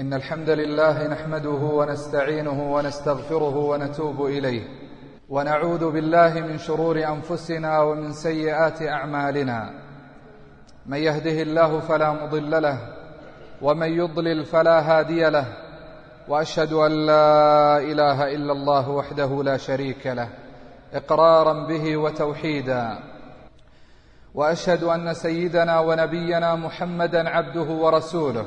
إن الحمد لله نحمده ونستعينه ونستغفره ونتوب إليه ونعوذ بالله من شرور أنفسنا ومن سيئات أعمالنا من يهده الله فلا مضل له ومن يضلل فلا هادي له وأشهد أن لا إله إلا الله وحده لا شريك له إقرارا به وتوحيدا وأشهد أن سيدنا ونبينا محمدا عبده ورسوله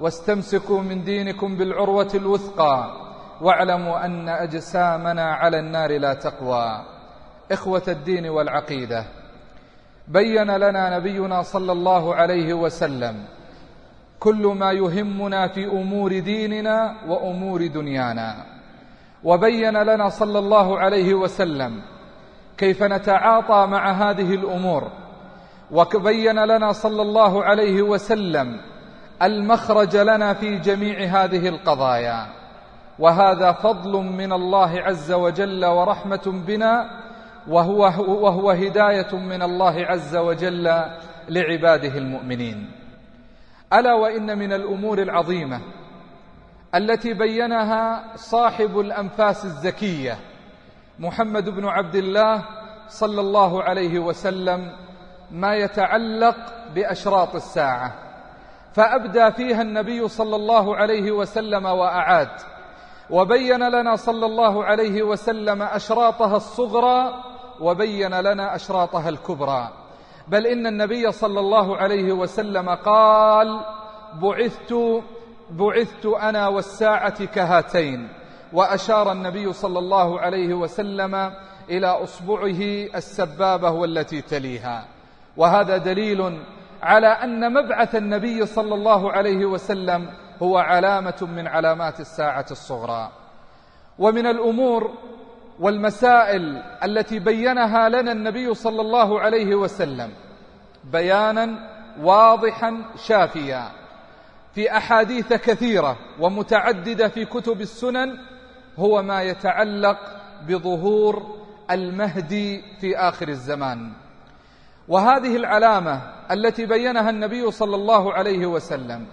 واستمسكوا من دينكم بالعروة الوثقى واعلموا أن أجسامنا على النار لا تقوى. إخوة الدين والعقيدة بين لنا نبينا صلى الله عليه وسلم كل ما يهمنا في أمور ديننا وأمور دنيانا. وبين لنا صلى الله عليه وسلم كيف نتعاطى مع هذه الأمور. وبين لنا صلى الله عليه وسلم المخرج لنا في جميع هذه القضايا. وهذا فضل من الله عز وجل ورحمة بنا وهو, وهو هداية من الله عز وجل لعباده المؤمنين. ألا وإن من الأمور العظيمة التي بينها صاحب الأنفاس الزكية محمد بن عبد الله صلى الله عليه وسلم ما يتعلق بأشراط الساعة. فأبدى فيها النبي صلى الله عليه وسلم وأعاد. وبين لنا صلى الله عليه وسلم أشراطها الصغرى وبين لنا أشراطها الكبرى. بل إن النبي صلى الله عليه وسلم قال بعثت بعثت أنا والساعة كهاتين وأشار النبي صلى الله عليه وسلم إلى أصبعه السبابة والتي تليها. وهذا دليل على أن مبعث النبي صلى الله عليه وسلم هو علامة من علامات الساعة الصغرى. ومن الأمور والمسائل التي بينها لنا النبي صلى الله عليه وسلم بيانا واضحا شافيا في أحاديث كثيرة ومتعددة في كتب السنن هو ما يتعلق بظهور المهدي في آخر الزمان. وهذه العلامة التي بينها النبي صلى الله عليه وسلم.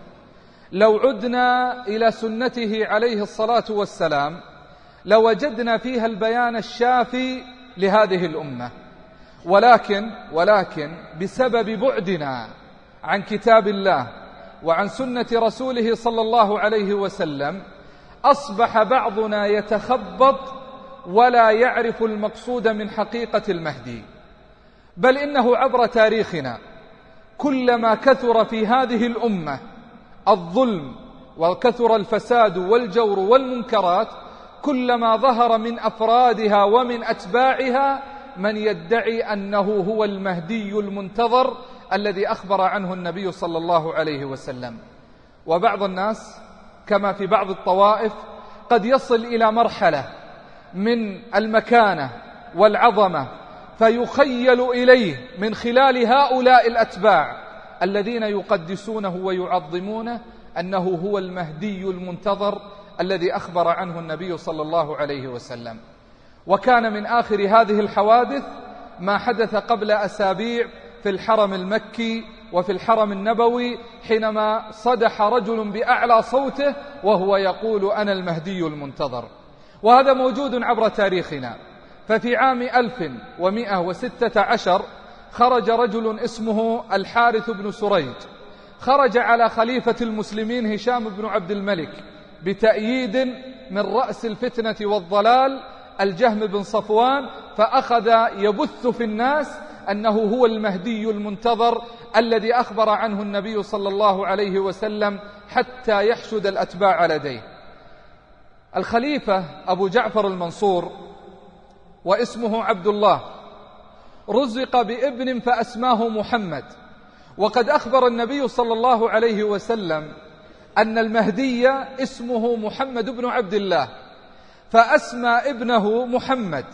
لو عدنا إلى سنته عليه الصلاة والسلام لوجدنا فيها البيان الشافي لهذه الأمة. ولكن ولكن بسبب بعدنا عن كتاب الله وعن سنة رسوله صلى الله عليه وسلم أصبح بعضنا يتخبط ولا يعرف المقصود من حقيقة المهدي. بل إنه عبر تاريخنا. كلما كثر في هذه الأمة الظلم وكثر الفساد والجور والمنكرات كلما ظهر من أفرادها ومن أتباعها من يدعي أنه هو المهدي المنتظر الذي أخبر عنه النبي صلى الله عليه وسلم. وبعض الناس كما في بعض الطوائف قد يصل إلى مرحلة من المكانة والعظمة فيخيل إليه من خلال هؤلاء الأتباع الذين يقدسونه ويعظمونه أنه هو المهدي المنتظر الذي أخبر عنه النبي صلى الله عليه وسلم. وكان من آخر هذه الحوادث ما حدث قبل أسابيع في الحرم المكي وفي الحرم النبوي حينما صدح رجل بأعلى صوته وهو يقول أنا المهدي المنتظر. وهذا موجود عبر تاريخنا. ففي عام 1116 خرج رجل اسمه الحارث بن سريج. خرج على خليفة المسلمين هشام بن عبد الملك بتأييد من رأس الفتنة والضلال الجهم بن صفوان فأخذ يبث في الناس أنه هو المهدي المنتظر الذي أخبر عنه النبي صلى الله عليه وسلم حتى يحشد الأتباع لديه. الخليفة أبو جعفر المنصور واسمه عبد الله رزق بابن فأسماه محمد. وقد أخبر النبي صلى الله عليه وسلم أن المهدي اسمه محمد بن عبد الله فأسمى ابنه محمد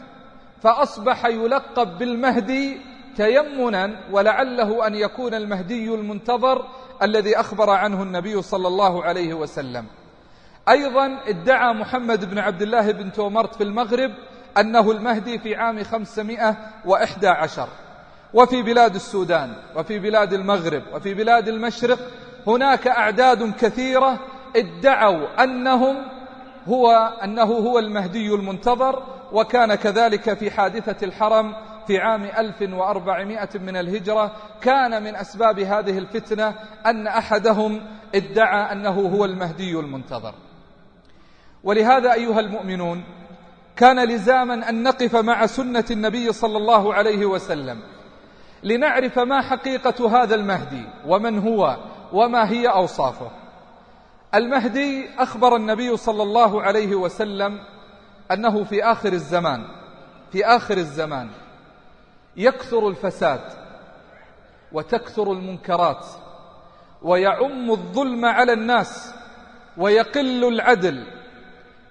فأصبح يلقب بالمهدي تيمنا ولعله أن يكون المهدي المنتظر الذي أخبر عنه النبي صلى الله عليه وسلم. أيضا ادعى محمد بن عبد الله بن تومرت في المغرب أنه المهدي في عام 511 وفي بلاد السودان وفي بلاد المغرب وفي بلاد المشرق هناك أعداد كثيرة ادعوا أنهم هو أنه هو المهدي المنتظر وكان كذلك في حادثة الحرم في عام 1400 من الهجرة. كان من أسباب هذه الفتنة أن أحدهم ادعى أنه هو المهدي المنتظر. ولهذا أيها المؤمنون كان لزاما أن نقف مع سنة النبي صلى الله عليه وسلم لنعرف ما حقيقة هذا المهدي ومن هو وما هي أوصافه. المهدي أخبر النبي صلى الله عليه وسلم أنه في آخر الزمان في آخر الزمان يكثر الفساد وتكثر المنكرات ويعم الظلم على الناس ويقل العدل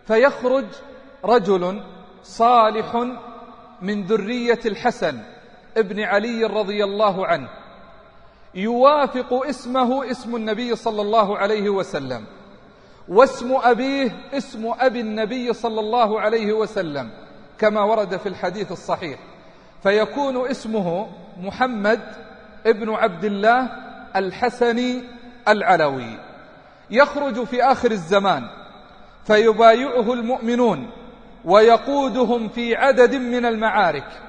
فيخرج رجل صالح من ذرية الحسن ابن علي رضي الله عنه. يوافق اسمه اسم النبي صلى الله عليه وسلم واسم أبيه اسم أبي النبي صلى الله عليه وسلم كما ورد في الحديث الصحيح. فيكون اسمه محمد ابن عبد الله الحسني العلوي. يخرج في آخر الزمان فيبايعه المؤمنون. ويقودهم في عدد من المعارك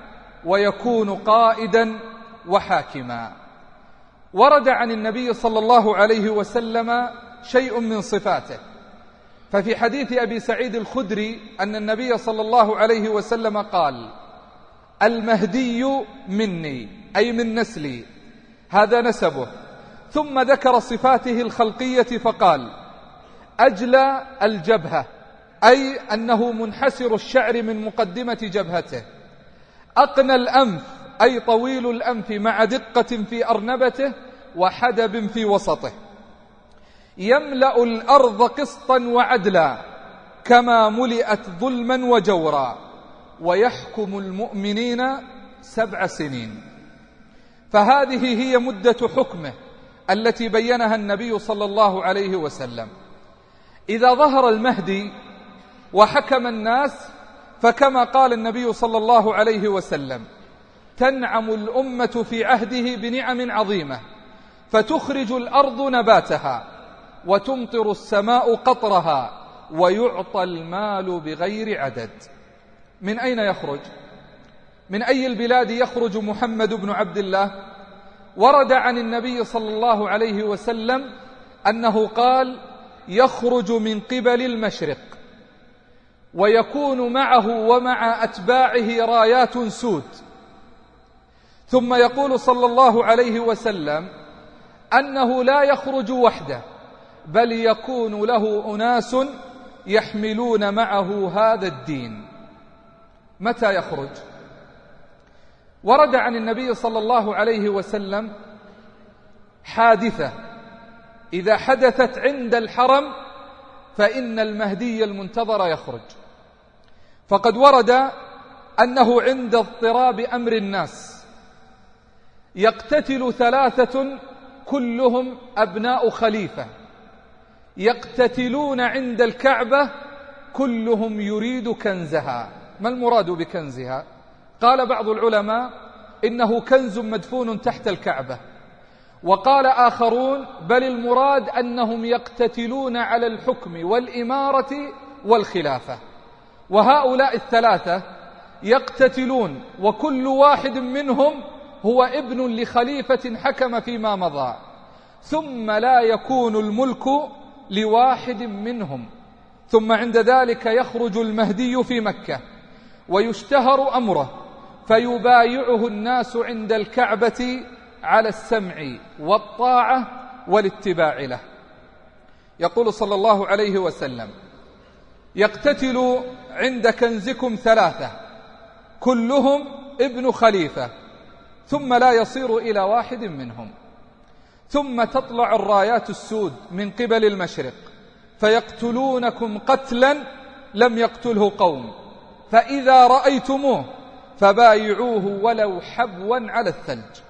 ويكون قائدا وحاكما. ورد عن النبي صلى الله عليه وسلم شيء من صفاته. ففي حديث أبي سعيد الخدري أن النبي صلى الله عليه وسلم قال المهدي مني أي من نسلي هذا نسبه. ثم ذكر صفاته الخلقية فقال أجلى الجبهة. أي أنه منحسر الشعر من مقدمة جبهته. أقنى الأنف أي طويل الأنف مع دقة في أرنبته وحدب في وسطه. يملأ الأرض قسطا وعدلا كما ملئت ظلما وجورا ويحكم المؤمنين سبع سنين. فهذه هي مدة حكمه التي بينها النبي صلى الله عليه وسلم. إذا ظهر المهدي وحكم الناس فكما قال النبي صلى الله عليه وسلم تنعم الأمة في عهده بنعم عظيمة فتخرج الأرض نباتها وتمطر السماء قطرها ويعطى المال بغير عدد من أين يخرج؟ من أي البلاد يخرج محمد بن عبد الله؟ ورد عن النبي صلى الله عليه وسلم أنه قال يخرج من قبل المشرق ويكون معه ومع أتباعه رايات سود ثم يقول صلى الله عليه وسلم أنه لا يخرج وحده بل يكون له أناس يحملون معه هذا الدين. متى يخرج؟ ورد عن النبي صلى الله عليه وسلم حادثة إذا حدثت عند الحرم فإن المهدي المنتظر يخرج. فقد ورد أنه عند اضطراب أمر الناس. يقتتل ثلاثة كلهم أبناء خليفة. يقتتلون عند الكعبة كلهم يريد كنزها. ما المراد بكنزها؟ قال بعض العلماء إنه كنز مدفون تحت الكعبة. وقال آخرون بل المراد أنهم يقتتلون على الحكم والإمارة والخلافة. وهؤلاء الثلاثة يقتتلون وكل واحد منهم هو ابن لخليفة حكم فيما مضى. ثم لا يكون الملك لواحد منهم. ثم عند ذلك يخرج المهدي في مكة ويشتهر أمره فيبايعه الناس عند الكعبة على السمع والطاعة والاتباع له. يقول صلى الله عليه وسلم يقتتل عند كنزكم ثلاثة كلهم ابن خليفة ثم لا يصير إلى واحد منهم. ثم تطلع الرايات السود من قبل المشرق فيقتلونكم قتلا لم يقتله قوم فإذا رأيتموه فبايعوه ولو حبوا على الثلج.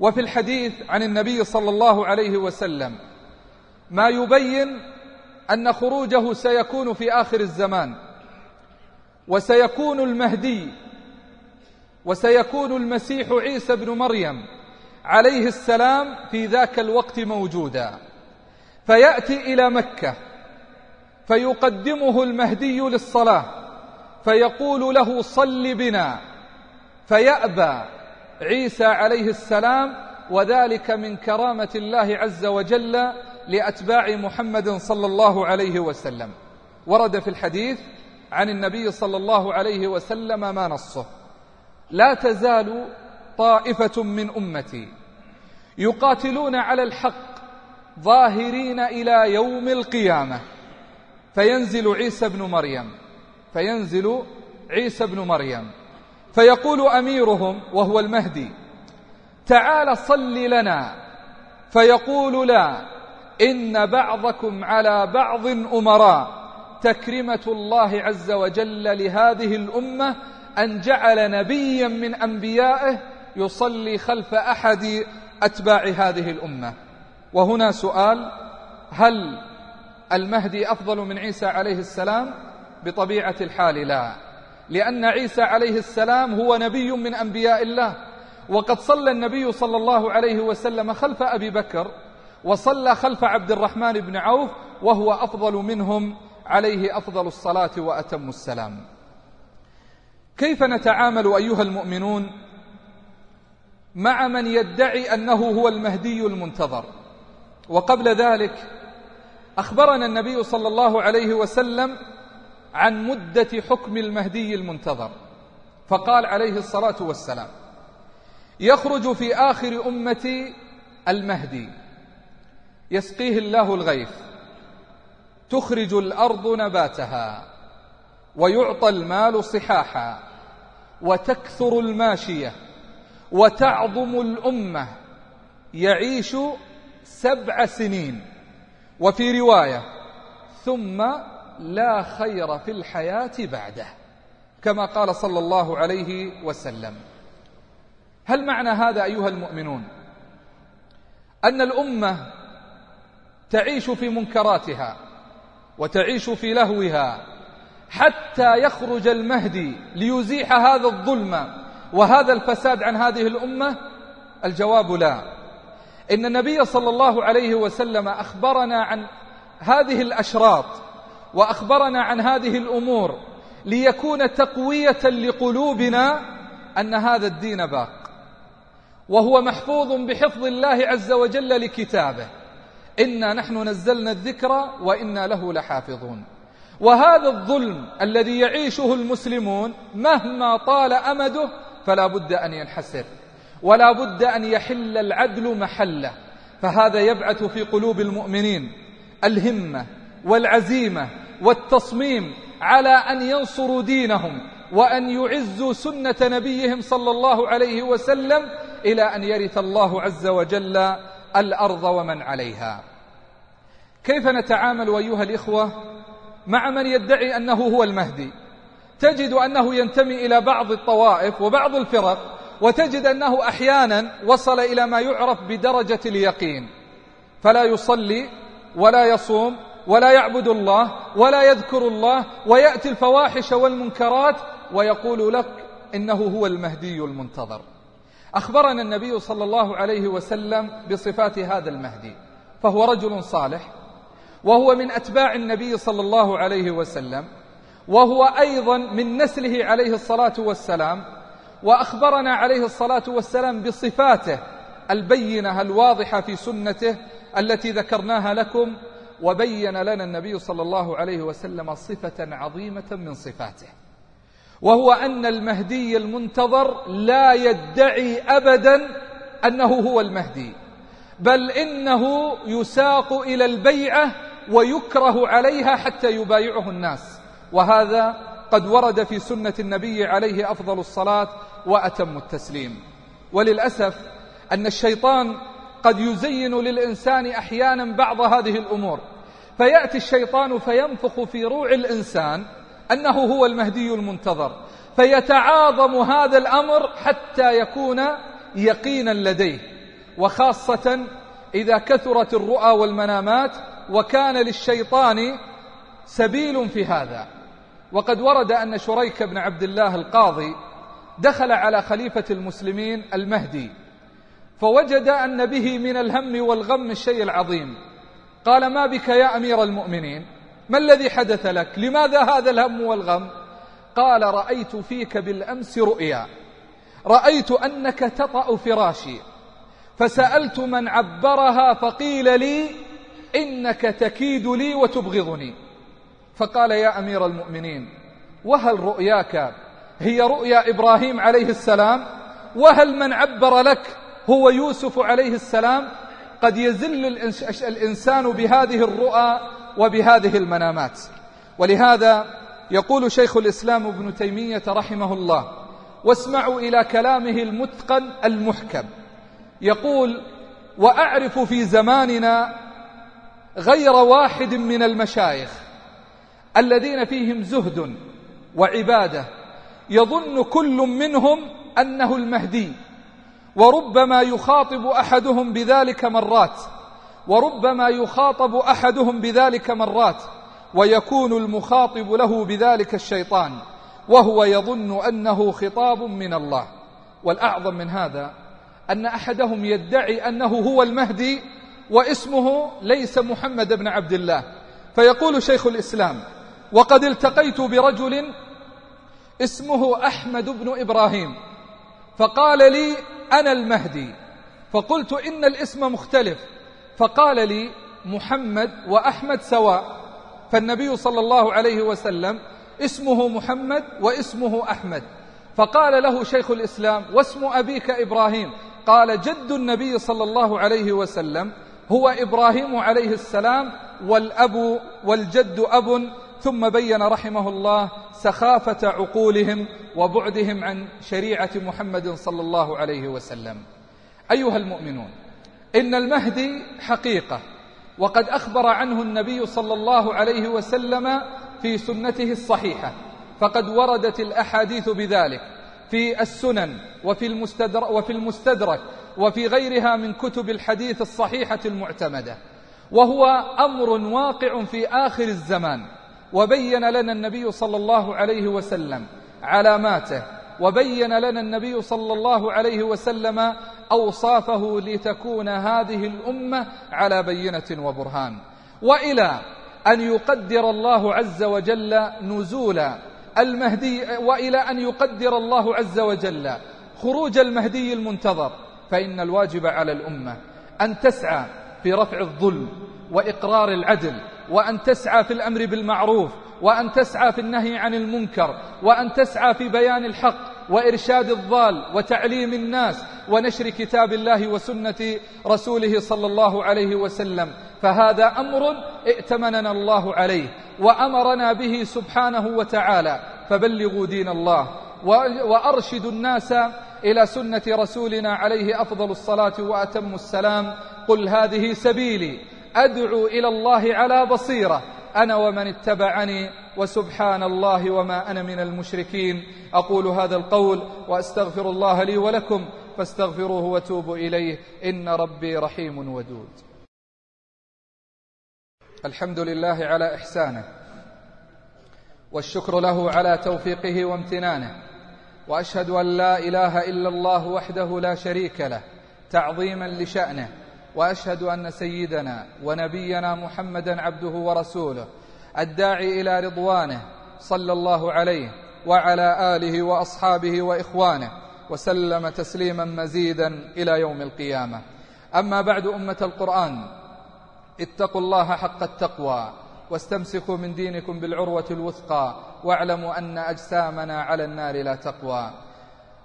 وفي الحديث عن النبي صلى الله عليه وسلم ما يبين أن خروجه سيكون في آخر الزمان وسيكون المهدي وسيكون المسيح عيسى بن مريم عليه السلام في ذاك الوقت موجودا. فيأتي إلى مكة فيقدمه المهدي للصلاة فيقول له صل بنا فيأبى عيسى عليه السلام وذلك من كرامة الله عز وجل لأتباع محمد صلى الله عليه وسلم. ورد في الحديث عن النبي صلى الله عليه وسلم ما نصه. لا تزال طائفة من أمتي يقاتلون على الحق ظاهرين إلى يوم القيامة. فينزل عيسى بن مريم. فينزل عيسى بن مريم. فيقول أميرهم وهو المهدي تعال صل لنا. فيقول لا إن بعضكم على بعض أمراء. تكرمة الله عز وجل لهذه الأمة أن جعل نبيا من أنبيائه يصلي خلف أحد أتباع هذه الأمة. وهنا سؤال هل المهدي أفضل من عيسى عليه السلام؟ بطبيعة الحال لا. لأن عيسى عليه السلام هو نبي من أنبياء الله. وقد صلى النبي صلى الله عليه وسلم خلف أبي بكر وصلى خلف عبد الرحمن بن عوف وهو أفضل منهم عليه أفضل الصلاة وأتم السلام. كيف نتعامل أيها المؤمنون مع من يدعي أنه هو المهدي المنتظر؟ وقبل ذلك أخبرنا النبي صلى الله عليه وسلم عن مدة حكم المهدي المنتظر فقال عليه الصلاة والسلام يخرج في آخر أمتي المهدي. يسقيه الله الغيث. تخرج الأرض نباتها ويعطى المال صحاحا وتكثر الماشية وتعظم الأمة. يعيش سبع سنين. وفي رواية ثم لا خير في الحياة بعده كما قال صلى الله عليه وسلم. هل معنى هذا أيها المؤمنون؟ أن الأمة تعيش في منكراتها وتعيش في لهوها حتى يخرج المهدي ليزيح هذا الظلم وهذا الفساد عن هذه الأمة؟ الجواب لا. إن النبي صلى الله عليه وسلم أخبرنا عن هذه الأشراط وأخبرنا عن هذه الأمور ليكون تقوية لقلوبنا أن هذا الدين باق. وهو محفوظ بحفظ الله عز وجل لكتابه. إنا نحن نزلنا الذكر وإنا له لحافظون. وهذا الظلم الذي يعيشه المسلمون مهما طال أمده فلا بد أن ينحسر ولا بد أن يحل العدل محله. فهذا يبعث في قلوب المؤمنين الهمة والعزيمة والتصميم على أن ينصروا دينهم وأن يعزوا سنة نبيهم صلى الله عليه وسلم إلى أن يرث الله عز وجل الأرض ومن عليها. كيف نتعامل أيها الإخوة مع من يدعي أنه هو المهدي؟ تجد أنه ينتمي إلى بعض الطوائف وبعض الفرق وتجد أنه أحيانا وصل إلى ما يعرف بدرجة اليقين. فلا يصلي ولا يصوم ولا يعبد الله ولا يذكر الله ويأتي الفواحش والمنكرات ويقول لك إنه هو المهدي المنتظر. أخبرنا النبي صلى الله عليه وسلم بصفات هذا المهدي فهو رجل صالح وهو من أتباع النبي صلى الله عليه وسلم وهو أيضا من نسله عليه الصلاة والسلام وأخبرنا عليه الصلاة والسلام بصفاته البينة الواضحة في سنته التي ذكرناها لكم وبين لنا النبي صلى الله عليه وسلم صفة عظيمة من صفاته. وهو أن المهدي المنتظر لا يدعي أبدا أنه هو المهدي بل إنه يساق إلى البيعة ويكره عليها حتى يبايعه الناس. وهذا قد ورد في سنة النبي عليه أفضل الصلاة وأتم التسليم. وللأسف أن الشيطان قد يزين للإنسان أحيانا بعض هذه الأمور. فيأتي الشيطان فينفخ في روع الإنسان أنه هو المهدي المنتظر. فيتعاظم هذا الأمر حتى يكون يقينا لديه. وخاصة إذا كثرت الرؤى والمنامات وكان للشيطان سبيل في هذا. وقد ورد أن شريك بن عبد الله القاضي دخل على خليفة المسلمين المهدي فوجد أن به من الهم والغم الشيء العظيم. قال ما بك يا أمير المؤمنين؟ ما الذي حدث لك؟ لماذا هذا الهم والغم؟ قال رأيت فيك بالأمس رؤيا. رأيت أنك تطأ فراشي. فسألت من عبرها فقيل لي إنك تكيد لي وتبغضني. فقال يا أمير المؤمنين وهل رؤياك هي رؤيا إبراهيم عليه السلام؟ وهل من عبر لك هو يوسف عليه السلام؟ قد يزل الإنسان بهذه الرؤى وبهذه المنامات. ولهذا يقول شيخ الإسلام ابن تيمية رحمه الله واسمعوا إلى كلامه المتقن المحكم. يقول وأعرف في زماننا غير واحد من المشايخ الذين فيهم زهد وعبادة يظن كل منهم أنه المهدي وربما يخاطب أحدهم بذلك مرات وربما يخاطب أحدهم بذلك مرات ويكون المخاطب له بذلك الشيطان وهو يظن أنه خطاب من الله. والأعظم من هذا أن أحدهم يدعي أنه هو المهدي واسمه ليس محمد بن عبد الله. فيقول شيخ الإسلام وقد التقيت برجل اسمه أحمد بن إبراهيم فقال لي أنا المهدي فقلت إن الاسم مختلف فقال لي محمد وأحمد سواء. فالنبي صلى الله عليه وسلم اسمه محمد واسمه أحمد. فقال له شيخ الإسلام واسم أبيك إبراهيم. قال جد النبي صلى الله عليه وسلم هو إبراهيم عليه السلام والأب والجد أب. ثم بين رحمه الله سخافة عقولهم وبعدهم عن شريعة محمد صلى الله عليه وسلم. أيها المؤمنون إن المهدي حقيقة وقد أخبر عنه النبي صلى الله عليه وسلم في سنته الصحيحة فقد وردت الأحاديث بذلك في السنن وفي المستدرك, وفي المستدرك وفي غيرها من كتب الحديث الصحيحة المعتمدة. وهو أمر واقع في آخر الزمان وبين لنا النبي صلى الله عليه وسلم علاماته وبين لنا النبي صلى الله عليه وسلم أوصافه لتكون هذه الأمة على بينة وبرهان. وإلى أن يقدر الله عز وجل نزول المهدي وإلى أن يقدر الله عز وجل خروج المهدي المنتظر. فإن الواجب على الأمة أن تسعى في رفع الظلم وإقرار العدل وأن تسعى في الأمر بالمعروف وأن تسعى في النهي عن المنكر وأن تسعى في بيان الحق وإرشاد الضال وتعليم الناس ونشر كتاب الله وسنة رسوله صلى الله عليه وسلم. فهذا أمر ائتمننا الله عليه وأمرنا به سبحانه وتعالى. فبلغوا دين الله وأرشدوا الناس إلى سنة رسولنا عليه أفضل الصلاة وأتم السلام. قل هذه سبيلي أدعو إلى الله على بصيرة. أنا ومن اتبعني وسبحان الله وما أنا من المشركين. أقول هذا القول وأستغفر الله لي ولكم فاستغفروه وتوبوا إليه. إن ربي رحيم ودود. الحمد لله على إحسانه والشكر له على توفيقه وامتنانه وأشهد أن لا إله إلا الله وحده لا شريك له تعظيما لشأنه وأشهد أن سيدنا ونبينا محمدا عبده ورسوله الداعي إلى رضوانه صلى الله عليه وعلى آله وأصحابه وإخوانه وسلم تسليما مزيدا إلى يوم القيامة. أما بعد أمة القرآن اتقوا الله حق التقوى واستمسكوا من دينكم بالعروة الوثقى واعلموا أن أجسامنا على النار لا تقوى.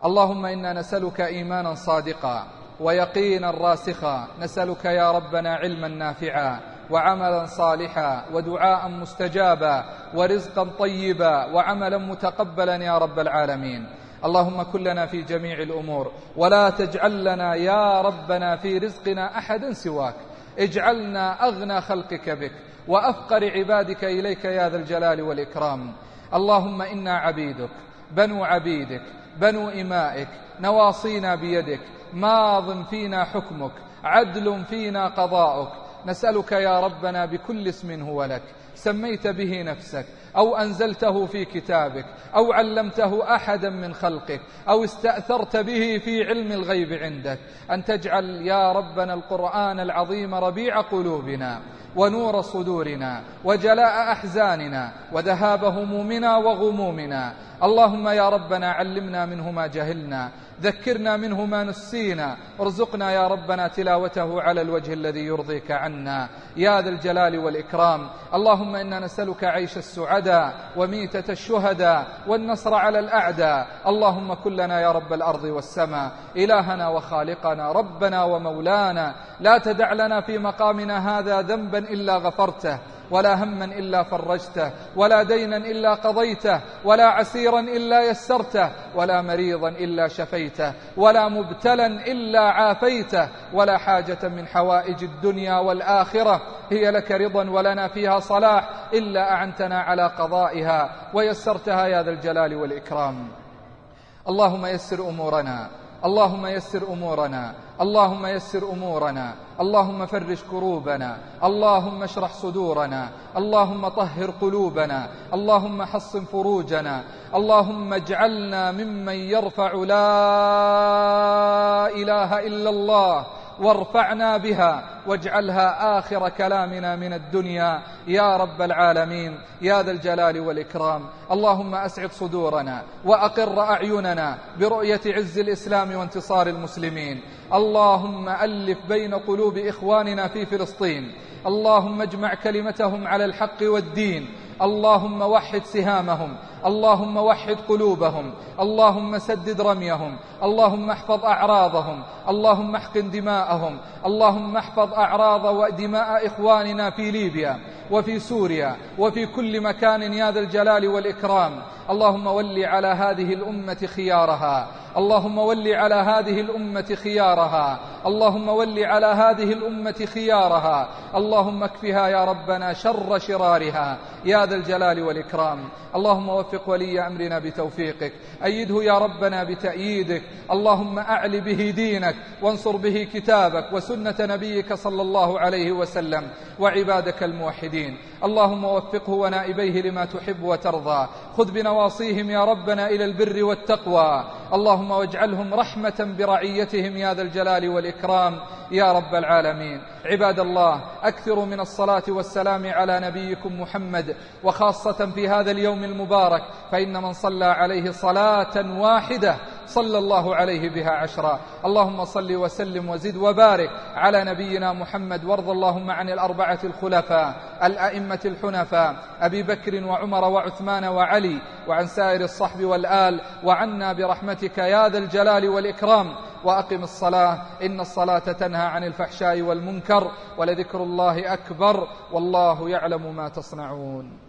اللهم إنا نسألك إيمانا صادقا ويقينا راسخا. نسألك يا ربنا علما نافعا وعملا صالحا ودعاء مستجابا ورزقا طيبا وعملا متقبلا يا رب العالمين. اللهم كن لنا في جميع الأمور ولا تجعل لنا يا ربنا في رزقنا أحدا سواك. اجعلنا أغنى خلقك بك وأفقر عبادك إليك يا ذا الجلال والإكرام. اللهم إنا عبيدك بنو عبيدك بنو إمائك نواصينا بيدك ماض فينا حكمك عدل فينا قضاؤك نسألك يا ربنا بكل اسم هو لك. سميت به نفسك أو أنزلته في كتابك أو علمته أحدا من خلقك أو استأثرت به في علم الغيب عندك. أن تجعل يا ربنا القرآن العظيم ربيع قلوبنا. ونور صدورنا وجلاء أحزاننا وذهاب همومنا وغمومنا. اللهم يا ربنا علمنا منه ما جهلنا ذكرنا منه ما نسينا ارزقنا يا ربنا تلاوته على الوجه الذي يرضيك عنا. يا ذا الجلال والإكرام اللهم إنا نسألك عيش السعداء وميتة الشهداء والنصر على الأعداء. اللهم كلنا يا رب الأرض والسماء. إلهنا وخالقنا ربنا ومولانا. لا تدع لنا في مقامنا هذا إلا غفرته ولا هما إلا فرجته ولا دينا إلا قضيته ولا عسيرا إلا يسرته ولا مريضا إلا شفيته ولا مبتلا إلا عافيته ولا حاجة من حوائج الدنيا والآخرة. هي لك رضا ولنا فيها صلاح إلا أعنتنا على قضائها ويسرتها يا ذا الجلال والإكرام. اللهم يسر أمورنا اللهم يسر أمورنا اللهم يسر أمورنا اللهم فرج كروبنا اللهم اشرح صدورنا اللهم طهر قلوبنا اللهم حصن فروجنا اللهم اجعلنا ممن يرفع لا إله إلا الله وارفعنا بها واجعلها آخر كلامنا من الدنيا. يا رب العالمين يا ذا الجلال والإكرام اللهم أسعد صدورنا وأقر أعيننا برؤية عز الإسلام وانتصار المسلمين. اللهم ألف بين قلوب إخواننا في فلسطين. اللهم اجمع كلمتهم على الحق والدين. اللهم وحد سهامهم اللهم وحد قلوبهم اللهم سدد رميهم اللهم احفظ أعراضهم اللهم احقن دماءهم اللهم احفظ أعراض ودماء إخواننا في ليبيا وفي سوريا وفي كل مكان يا ذا الجلال والإكرام. اللهم ول على هذه الأمة خيارها. اللهم ول على هذه الأمة خيارها. اللهم ول على هذه الأمة خيارها. اللهم اكفها يا ربنا شر شرارها. يا ذا الجلال والإكرام. اللهم وفق ولي أمرنا بتوفيقك. أيده يا ربنا بتأييدك. اللهم أعل به دينك. وانصر به كتابك وسنة نبيك صلى الله عليه وسلم وعبادك الموحدين. اللهم وفقه ونائبيه لما تحب وترضى. خذ بنواصيهم يا ربنا إلى البر والتقوى. اللهم واجعلهم رحمة برعيتهم يا ذا الجلال والإكرام يا رب العالمين. عباد الله أكثروا من الصلاة والسلام على نبيكم محمد وخاصة في هذا اليوم المبارك فإن من صلى عليه صلاة واحدة صلى الله عليه بها عشرا. اللهم صل وسلم وزد وبارك على نبينا محمد وارض اللهم عن الأربعة الخلفاء الأئمة الحنفاء أبي بكر وعمر وعثمان وعلي وعن سائر الصحب والآل وعنا برحمتك يا ذا الجلال والإكرام. وأقم الصلاة إن الصلاة تنهى عن الفحشاء والمنكر ولذكر الله أكبر والله يعلم ما تصنعون.